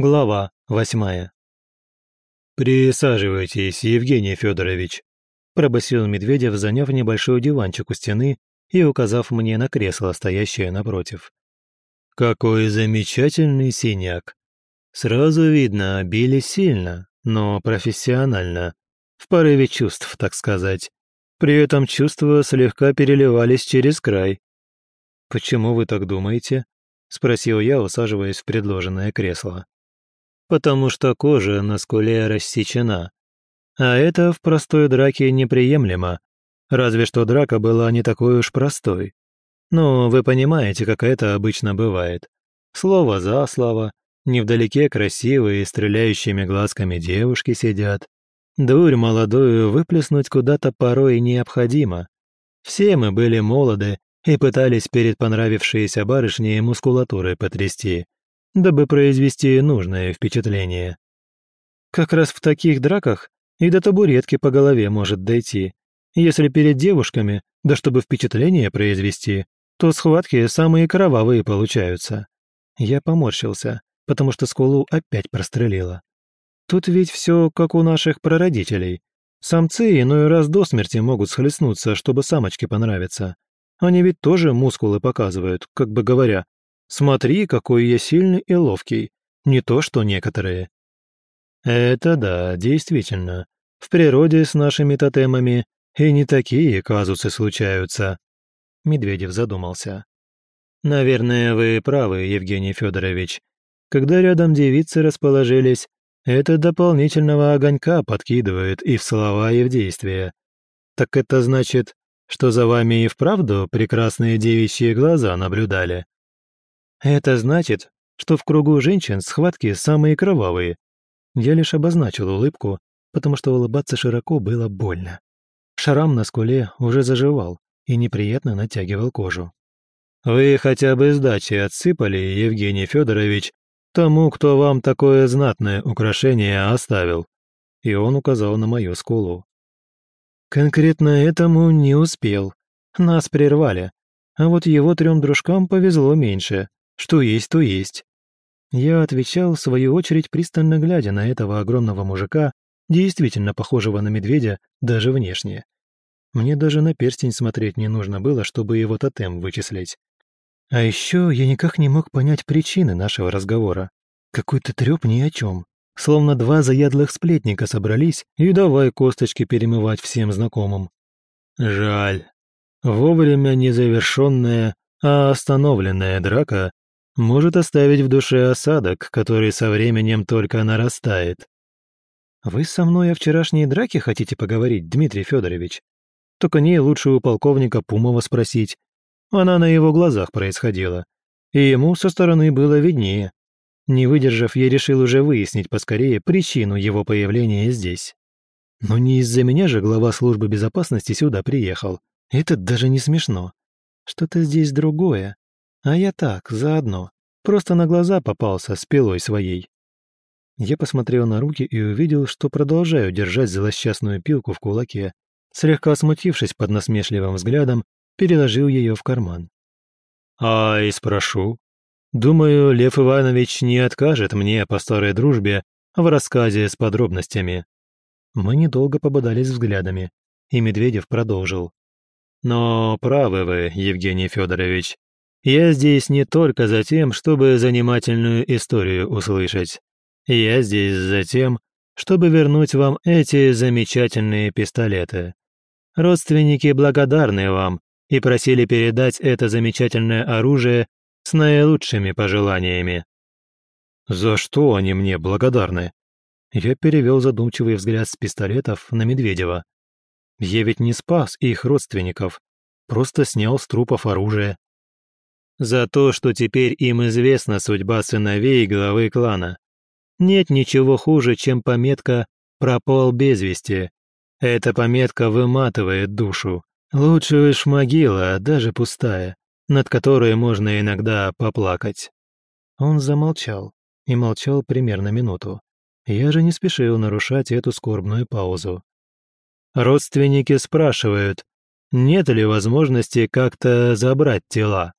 Глава восьмая. «Присаживайтесь, Евгений Федорович», – пробасил Медведев, заняв небольшой диванчик у стены и указав мне на кресло, стоящее напротив. «Какой замечательный синяк! Сразу видно, били сильно, но профессионально, в порыве чувств, так сказать. При этом чувства слегка переливались через край». «Почему вы так думаете?» – спросил я, усаживаясь в предложенное кресло потому что кожа на скуле рассечена. А это в простой драке неприемлемо, разве что драка была не такой уж простой. Ну, вы понимаете, как это обычно бывает. Слово за слово, невдалеке красивые, стреляющими глазками девушки сидят. Дурь молодую выплеснуть куда-то порой необходимо. Все мы были молоды и пытались перед понравившейся барышней мускулатурой потрясти – дабы произвести нужное впечатление. Как раз в таких драках и до табуретки по голове может дойти. Если перед девушками, да чтобы впечатление произвести, то схватки самые кровавые получаются. Я поморщился, потому что скулу опять прострелила. Тут ведь все как у наших прародителей. Самцы иной раз до смерти могут схлестнуться, чтобы самочке понравиться. Они ведь тоже мускулы показывают, как бы говоря, Смотри, какой я сильный и ловкий, не то что некоторые». «Это да, действительно. В природе с нашими тотемами и не такие казусы случаются», — Медведев задумался. «Наверное, вы правы, Евгений Федорович. Когда рядом девицы расположились, это дополнительного огонька подкидывает и в слова, и в действия. Так это значит, что за вами и вправду прекрасные девичьи глаза наблюдали?» Это значит, что в кругу женщин схватки самые кровавые. Я лишь обозначил улыбку, потому что улыбаться широко было больно. Шрам на скуле уже заживал и неприятно натягивал кожу. «Вы хотя бы сдачи отсыпали, Евгений Федорович, тому, кто вам такое знатное украшение оставил?» И он указал на мою скулу. «Конкретно этому не успел. Нас прервали. А вот его трем дружкам повезло меньше. Что есть, то есть. Я отвечал, в свою очередь, пристально глядя на этого огромного мужика, действительно похожего на медведя даже внешне. Мне даже на перстень смотреть не нужно было, чтобы его тотем вычислить. А еще я никак не мог понять причины нашего разговора. Какой-то треп ни о чем. Словно два заядлых сплетника собрались и давай косточки перемывать всем знакомым. Жаль. Вовремя незавершенная, а остановленная драка может оставить в душе осадок, который со временем только нарастает. Вы со мной о вчерашней драке хотите поговорить, Дмитрий Федорович? Только не лучше у полковника Пумова спросить. Она на его глазах происходила, и ему со стороны было виднее. Не выдержав, я решил уже выяснить поскорее причину его появления здесь. Но не из-за меня же глава службы безопасности сюда приехал. Это даже не смешно. Что-то здесь другое. А я так, заодно. Просто на глаза попался с пилой своей. Я посмотрел на руки и увидел, что продолжаю держать злосчастную пилку в кулаке. Слегка смутившись под насмешливым взглядом, переложил ее в карман. «А и спрошу. Думаю, Лев Иванович не откажет мне по старой дружбе в рассказе с подробностями». Мы недолго пободались взглядами, и Медведев продолжил. «Но правы вы, Евгений Федорович. Я здесь не только за тем, чтобы занимательную историю услышать. Я здесь за тем, чтобы вернуть вам эти замечательные пистолеты. Родственники благодарны вам и просили передать это замечательное оружие с наилучшими пожеланиями». «За что они мне благодарны?» Я перевел задумчивый взгляд с пистолетов на Медведева. «Я ведь не спас их родственников, просто снял с трупов оружие за то, что теперь им известна судьба сыновей главы клана. Нет ничего хуже, чем пометка «пропал без вести». Эта пометка выматывает душу. Лучше уж могила, даже пустая, над которой можно иногда поплакать. Он замолчал и молчал примерно минуту. Я же не спешил нарушать эту скорбную паузу. Родственники спрашивают, нет ли возможности как-то забрать тела.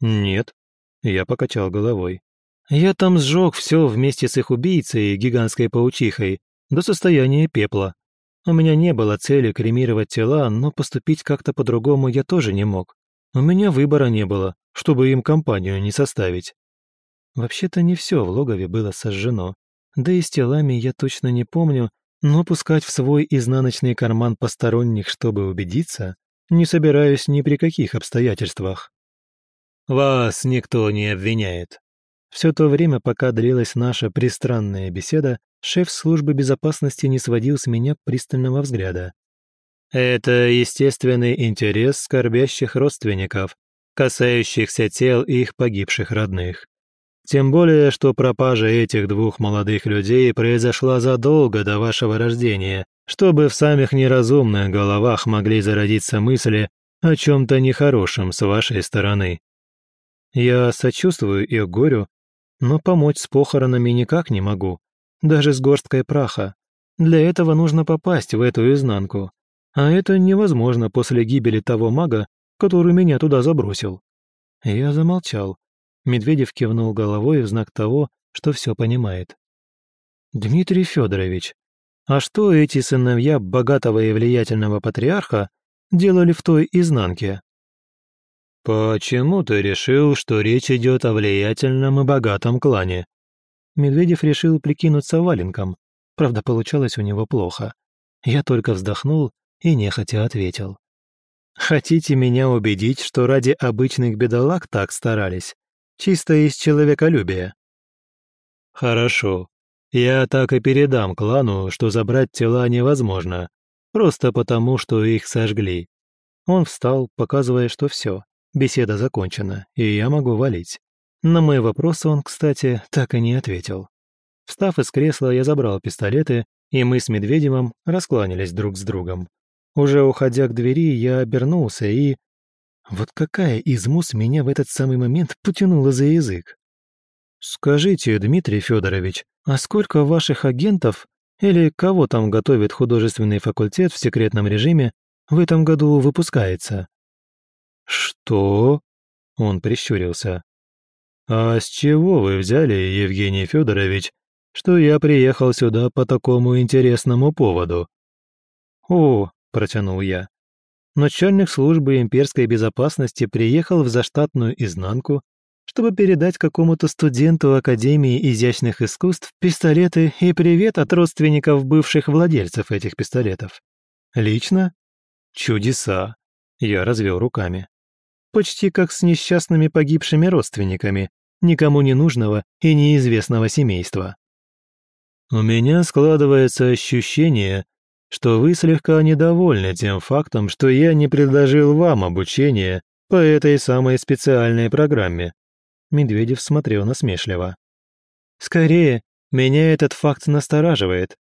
«Нет», — я покачал головой. Я там сжег все вместе с их убийцей, гигантской паучихой, до состояния пепла. У меня не было цели кремировать тела, но поступить как-то по-другому я тоже не мог. У меня выбора не было, чтобы им компанию не составить. Вообще-то не все в логове было сожжено. Да и с телами я точно не помню, но пускать в свой изнаночный карман посторонних, чтобы убедиться, не собираюсь ни при каких обстоятельствах. Вас никто не обвиняет. Все то время, пока длилась наша пристранная беседа, шеф службы безопасности не сводил с меня пристального взгляда. Это естественный интерес скорбящих родственников, касающихся тел их погибших родных. Тем более, что пропажа этих двух молодых людей произошла задолго до вашего рождения, чтобы в самых неразумных головах могли зародиться мысли о чем-то нехорошем с вашей стороны. Я сочувствую их горю, но помочь с похоронами никак не могу, даже с горсткой праха. Для этого нужно попасть в эту изнанку, а это невозможно после гибели того мага, который меня туда забросил. Я замолчал, Медведев кивнул головой в знак того, что все понимает. «Дмитрий Федорович, а что эти сыновья богатого и влиятельного патриарха делали в той изнанке?» «Почему ты решил, что речь идет о влиятельном и богатом клане?» Медведев решил прикинуться валенком, правда, получалось у него плохо. Я только вздохнул и нехотя ответил. «Хотите меня убедить, что ради обычных бедолаг так старались? Чисто из человеколюбия. Хорошо. Я так и передам клану, что забрать тела невозможно, просто потому, что их сожгли. Он встал, показывая, что все, беседа закончена, и я могу валить. На мои вопросы он, кстати, так и не ответил. Встав из кресла, я забрал пистолеты, и мы с Медведевым раскланялись друг с другом. Уже уходя к двери, я обернулся и вот какая из мус меня в этот самый момент потянула за язык? «Скажите, Дмитрий Федорович, а сколько ваших агентов или кого там готовит художественный факультет в секретном режиме в этом году выпускается?» «Что?» — он прищурился. «А с чего вы взяли, Евгений Федорович, что я приехал сюда по такому интересному поводу?» «О», — протянул я, начальник службы имперской безопасности приехал в заштатную изнанку, чтобы передать какому-то студенту Академии изящных искусств пистолеты и привет от родственников бывших владельцев этих пистолетов. Лично? Чудеса. Я развел руками. Почти как с несчастными погибшими родственниками, никому не нужного и неизвестного семейства. У меня складывается ощущение, что вы слегка недовольны тем фактом, что я не предложил вам обучение по этой самой специальной программе». Медведев смотрел насмешливо. «Скорее, меня этот факт настораживает.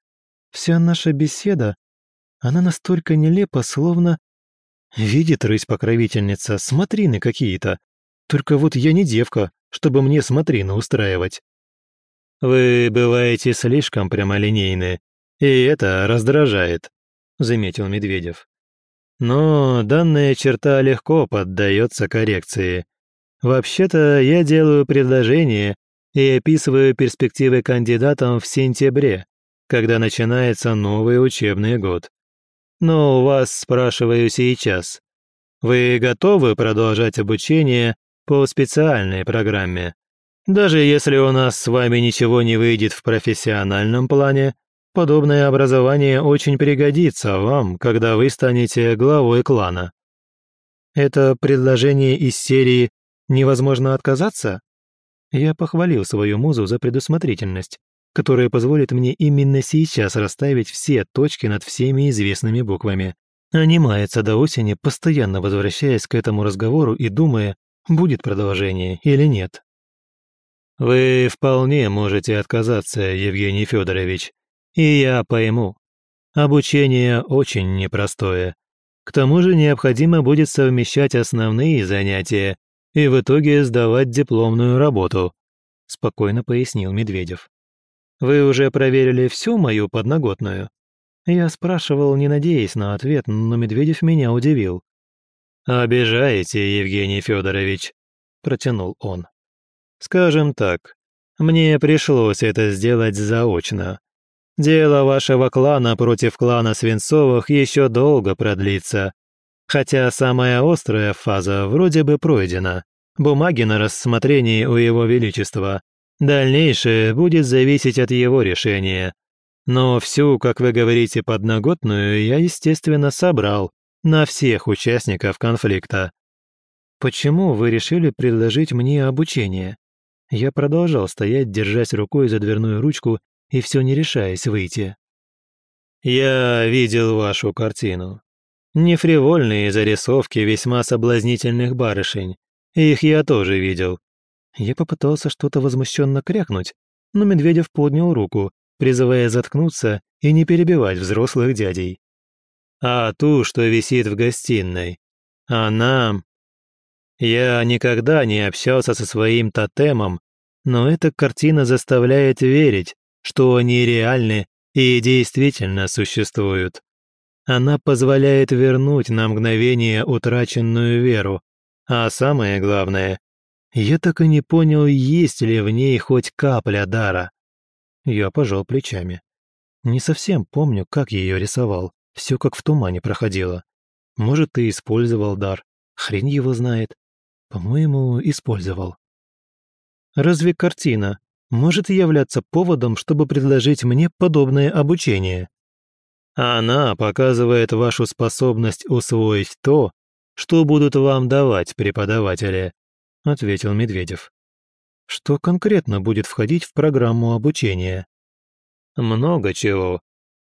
Вся наша беседа, она настолько нелепа, словно... Видит рысь-покровительница, смотрины какие-то. Только вот я не девка, чтобы мне смотрины устраивать». «Вы бываете слишком прямолинейны и это раздражает», — заметил Медведев. «Но данная черта легко поддается коррекции. Вообще-то я делаю предложение и описываю перспективы кандидатам в сентябре, когда начинается новый учебный год. Но у вас спрашиваю сейчас. Вы готовы продолжать обучение по специальной программе? Даже если у нас с вами ничего не выйдет в профессиональном плане, Подобное образование очень пригодится вам, когда вы станете главой клана. Это предложение из серии «Невозможно отказаться»? Я похвалил свою музу за предусмотрительность, которая позволит мне именно сейчас расставить все точки над всеми известными буквами, не мается до осени, постоянно возвращаясь к этому разговору и думая, будет продолжение или нет. «Вы вполне можете отказаться, Евгений Федорович», и я пойму. Обучение очень непростое. К тому же необходимо будет совмещать основные занятия и в итоге сдавать дипломную работу», – спокойно пояснил Медведев. «Вы уже проверили всю мою подноготную?» Я спрашивал, не надеясь на ответ, но Медведев меня удивил. «Обижаете, Евгений Федорович», – протянул он. «Скажем так, Мне пришлось это сделать заочно. Дело вашего клана против клана Свинцовых еще долго продлится. Хотя самая острая фаза вроде бы пройдена. Бумаги на рассмотрении у его величества. Дальнейшее будет зависеть от его решения. Но всю, как вы говорите, подноготную я, естественно, собрал на всех участников конфликта. Почему вы решили предложить мне обучение? Я продолжал стоять, держась рукой за дверную ручку и все не решаясь выйти. «Я видел вашу картину. Нефривольные зарисовки весьма соблазнительных барышень. Их я тоже видел». Я попытался что-то возмущенно крякнуть, но Медведев поднял руку, призывая заткнуться и не перебивать взрослых дядей. «А ту, что висит в гостиной, она я никогда не общался со своим тотемом, но эта картина заставляет верить, что они реальны и действительно существуют. Она позволяет вернуть на мгновение утраченную веру, а самое главное, я так и не понял, есть ли в ней хоть капля дара. Я пожал плечами. Не совсем помню, как ее рисовал, все как в тумане проходило. Может, и использовал дар, хрен его знает. По-моему, использовал. Разве картина может являться поводом, чтобы предложить мне подобное обучение? Она показывает вашу способность усвоить то, что будут вам давать преподаватели, ответил Медведев. Что конкретно будет входить в программу обучения? Много чего.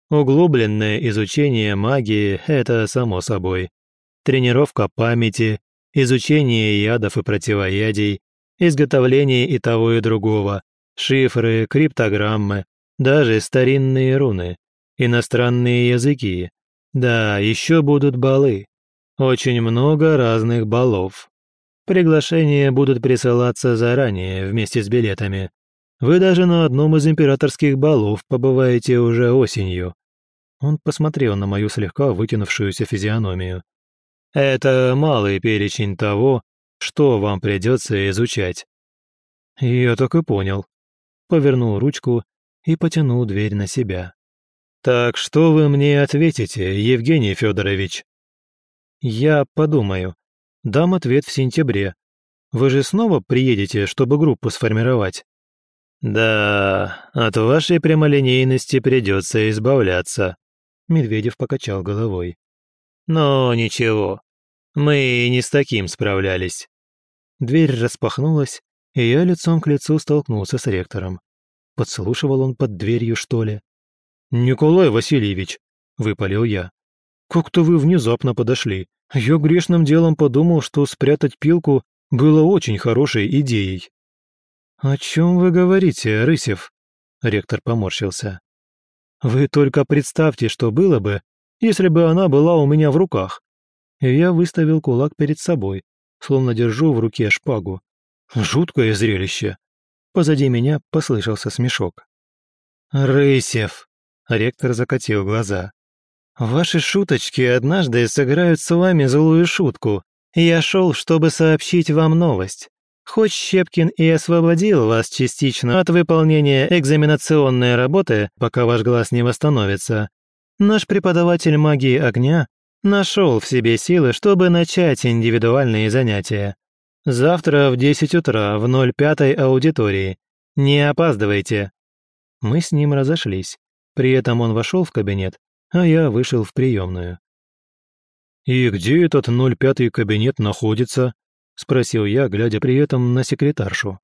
Углубленное изучение магии – это само собой. Тренировка памяти, изучение ядов и противоядий, изготовление и того и другого, шифры, криптограммы, даже старинные руны, иностранные языки. Да, еще будут балы. Очень много разных балов. Приглашения будут присылаться заранее вместе с билетами. Вы даже на одном из императорских балов побываете уже осенью. Он посмотрел на мою слегка вытянувшуюся физиономию. Это малый перечень того, что вам придется изучать. Я так и понял. Повернул ручку и потянул дверь на себя. Так что вы мне ответите, Евгений Федорович? Я подумаю. Дам ответ в сентябре. Вы же снова приедете, чтобы группу сформировать? Да, от вашей прямолинейности придется избавляться. Медведев покачал головой. Но ничего, мы не с таким справлялись». Дверь распахнулась, и я лицом к лицу столкнулся с ректором. Подслушивал он под дверью, что ли? «Николай Васильевич», — выпалил я, — «как-то вы внезапно подошли. Я грешным делом подумал, что спрятать пилку было очень хорошей идеей». «О чем вы говорите, Рысев?» — ректор поморщился. «Вы только представьте, что было бы, если бы она была у меня в руках я выставил кулак перед собой, словно держу в руке шпагу. Жуткое зрелище. Позади меня послышался смешок. «Рысев!» — ректор закатил глаза. «Ваши шуточки однажды сыграют с вами злую шутку. Я шел, чтобы сообщить вам новость. Хоть Щепкин и освободил вас частично от выполнения экзаменационной работы, пока ваш глаз не восстановится, наш преподаватель магии огня Нашел в себе силы, чтобы начать индивидуальные занятия. Завтра в 10 утра в 05-й аудитории. Не опаздывайте. Мы с ним разошлись. При этом он вошел в кабинет, а я вышел в приемную. «И где этот 05-й кабинет находится?» – спросил я, глядя при этом на секретаршу.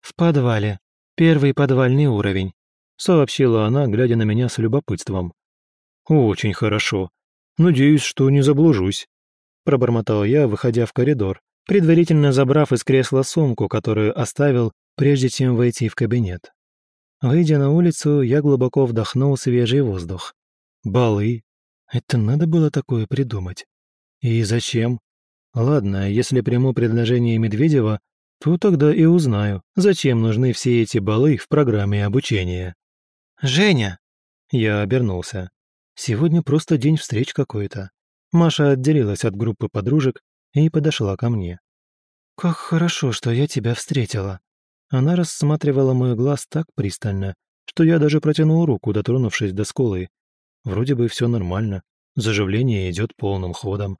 «В подвале. Первый подвальный уровень», – сообщила она, глядя на меня с любопытством. «Очень хорошо. Надеюсь, что не заблужусь», – пробормотал я, выходя в коридор, предварительно забрав из кресла сумку, которую оставил, прежде чем войти в кабинет. Выйдя на улицу, я глубоко вдохнул свежий воздух. Балы. Это надо было такое придумать. И зачем? Ладно, если приму предложение Медведева, то тогда и узнаю, зачем нужны все эти балы в программе обучения. «Женя!» Я обернулся. Сегодня просто день встреч какой-то. Маша отделилась от группы подружек и подошла ко мне. «Как хорошо, что я тебя встретила». Она рассматривала мой глаз так пристально, что я даже протянул руку, дотронувшись до скулы. Вроде бы все нормально, заживление идет полным ходом.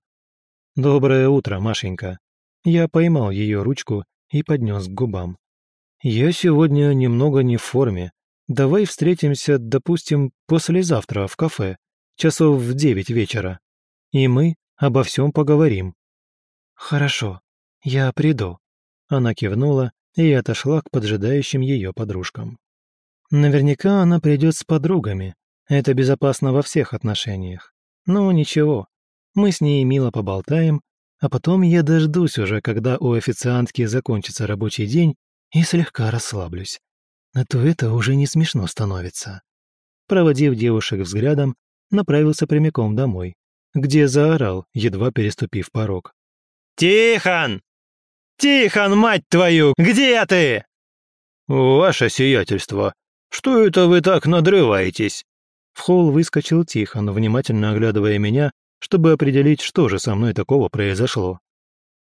«Доброе утро, Машенька». Я поймал ее ручку и поднес к губам. «Я сегодня немного не в форме. Давай встретимся, допустим, послезавтра в кафе, часов в девять вечера. И мы обо всем поговорим». «Хорошо, я приду». Она кивнула и отошла к поджидающим ее подружкам. Наверняка она придет с подругами. Это безопасно во всех отношениях. Но ничего, мы с ней мило поболтаем, а потом я дождусь уже, когда у официантки закончится рабочий день, и слегка расслаблюсь. А то это уже не смешно становится. Проводив девушек взглядом, направился прямиком домой, где заорал, едва переступив порог. «Тихон! Тихон, мать твою, где ты?» «Ваше сиятельство, что это вы так надрываетесь?» В холл выскочил Тихон, внимательно оглядывая меня чтобы определить, что же со мной такого произошло.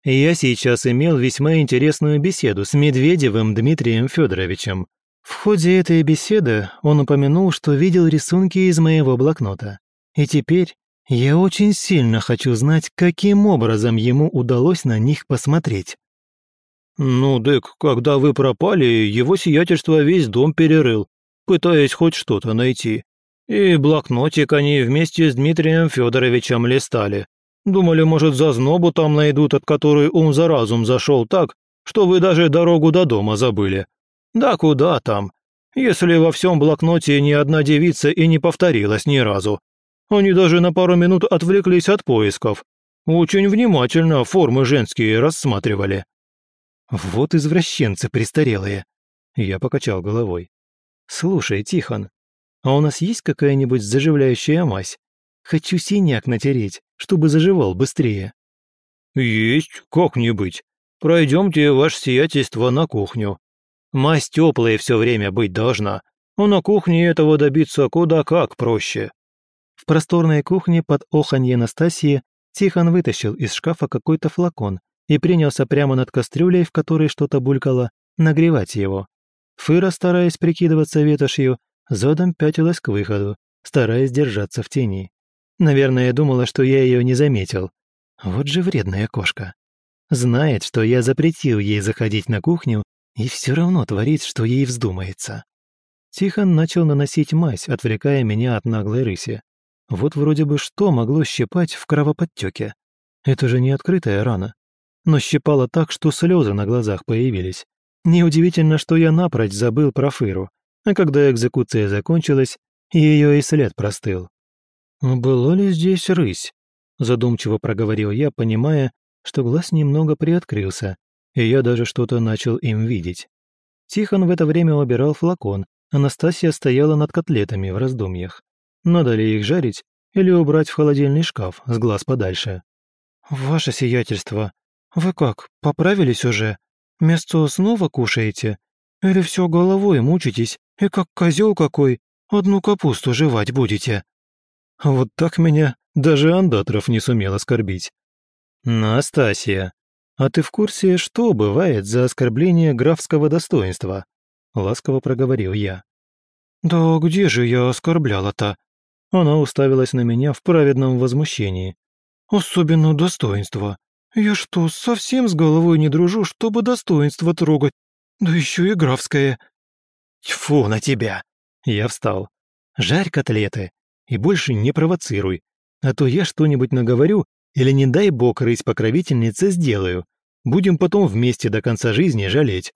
Я сейчас имел весьма интересную беседу с Медведевым Дмитрием Федоровичем. В ходе этой беседы он упомянул, что видел рисунки из моего блокнота. И теперь я очень сильно хочу знать, каким образом ему удалось на них посмотреть. «Ну, Дык, когда вы пропали, его сиятельство весь дом перерыл, пытаясь хоть что-то найти. И блокнотик они вместе с Дмитрием Федоровичем листали. Думали, может, зазнобу там найдут, от которой ум за разум зашел так, что вы даже дорогу до дома забыли. Да куда там, если во всем блокноте ни одна девица и не повторилась ни разу. Они даже на пару минут отвлеклись от поисков. Очень внимательно формы женские рассматривали. Вот извращенцы престарелые. Я покачал головой. Слушай, Тихон, а у нас есть какая-нибудь заживляющая мазь? Хочу синяк натереть, чтобы заживал быстрее». «Есть, как-нибудь. Пройдемте, ваше сиятельство, на кухню. Мазь теплая все время быть должна, но на кухне этого добиться куда как проще». В просторной кухне под оханье Настасии Тихон вытащил из шкафа какой-то флакон и принялся прямо над кастрюлей, в которой что-то булькало, нагревать его. Фыра, стараясь прикидываться ветошью, задом пятилась к выходу, стараясь держаться в тени. Наверное, думала, что я ее не заметил. Вот же вредная кошка. Знает, что я запретил ей заходить на кухню, и все равно творит, что ей вздумается. Тихон начал наносить мазь, отвлекая меня от наглой рыси. Вот вроде бы что могло щипать в кровоподтеке? Это же не открытая рана. Но щипало так, что слезы на глазах появились. Неудивительно, что я напрочь забыл про Фыру. А когда экзекуция закончилась, ее и след простыл. «Была ли здесь рысь?» – задумчиво проговорил я, понимая, что глаз немного приоткрылся, и я даже что-то начал им видеть. Тихон в это время убирал флакон, Анастасия стояла над котлетами в раздумьях. Надо ли их жарить или убрать в холодильный шкаф с глаз подальше? «Ваше сиятельство, вы как, поправились уже? Мясо снова кушаете? Или все головой мучитесь и как козел какой, одну капусту жевать будете». Вот так меня даже Андатров не сумел оскорбить. «Настасья, а ты в курсе, что бывает за оскорбление графского достоинства?» Ласково проговорил я. «Да где же я оскорбляла-то?» Она уставилась на меня в праведном возмущении. «Особенно достоинство. Я что, совсем с головой не дружу, чтобы достоинство трогать? Да еще и графское. Тьфу на тебя!» Я встал. «Жарь котлеты и больше не провоцируй, а то я что-нибудь наговорю или, не дай бог, рысь-покровительница сделаю. Будем потом вместе до конца жизни жалеть».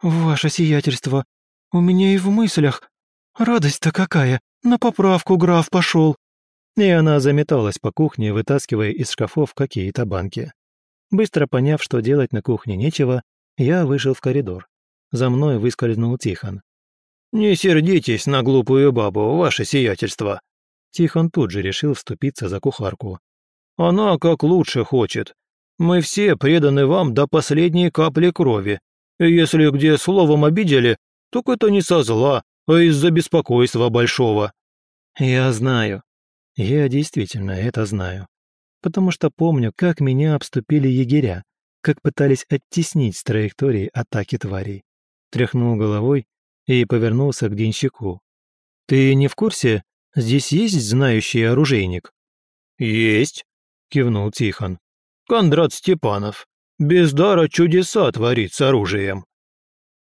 «Ваше сиятельство, у меня и в мыслях. Радость-то какая! На поправку граф пошел!» И она заметалась по кухне, вытаскивая из шкафов какие-то банки. Быстро поняв, что делать на кухне нечего, я вышел в коридор. За мной выскользнул Тихон. «Не сердитесь на глупую бабу, ваше сиятельство!» Тихон тут же решил вступиться за кухарку. «Она как лучше хочет. Мы все преданы вам до последней капли крови. И если где словом обидели, так это не со зла, а из-за беспокойства большого». «Я знаю. Я действительно это знаю. Потому что помню, как меня обступили егеря, как пытались оттеснить с траектории атаки тварей. Тряхнул головой и повернулся к денщику. «Ты не в курсе, здесь есть знающий оружейник?» «Есть», — кивнул Тихон. «Кондрат Степанов. Без дара чудеса творит с оружием».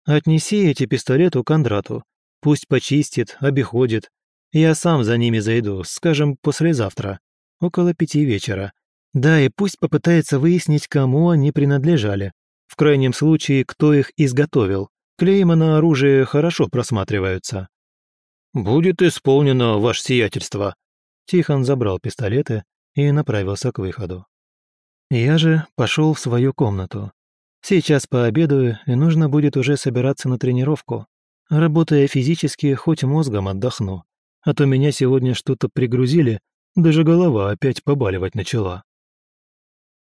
«Отнеси эти пистолеты Кондрату. Пусть почистит, обиходит. Я сам за ними зайду, скажем, послезавтра, около пяти вечера. Да, и пусть попытается выяснить, кому они принадлежали. В крайнем случае, кто их изготовил. Клейма на оружие хорошо просматриваются. «Будет исполнено, ваше сиятельство». Тихон забрал пистолеты и направился к выходу. Я же пошел в свою комнату. Сейчас пообедаю, и нужно будет уже собираться на тренировку. Работая физически, хоть мозгом отдохну. А то меня сегодня что-то пригрузили, даже голова опять побаливать начала.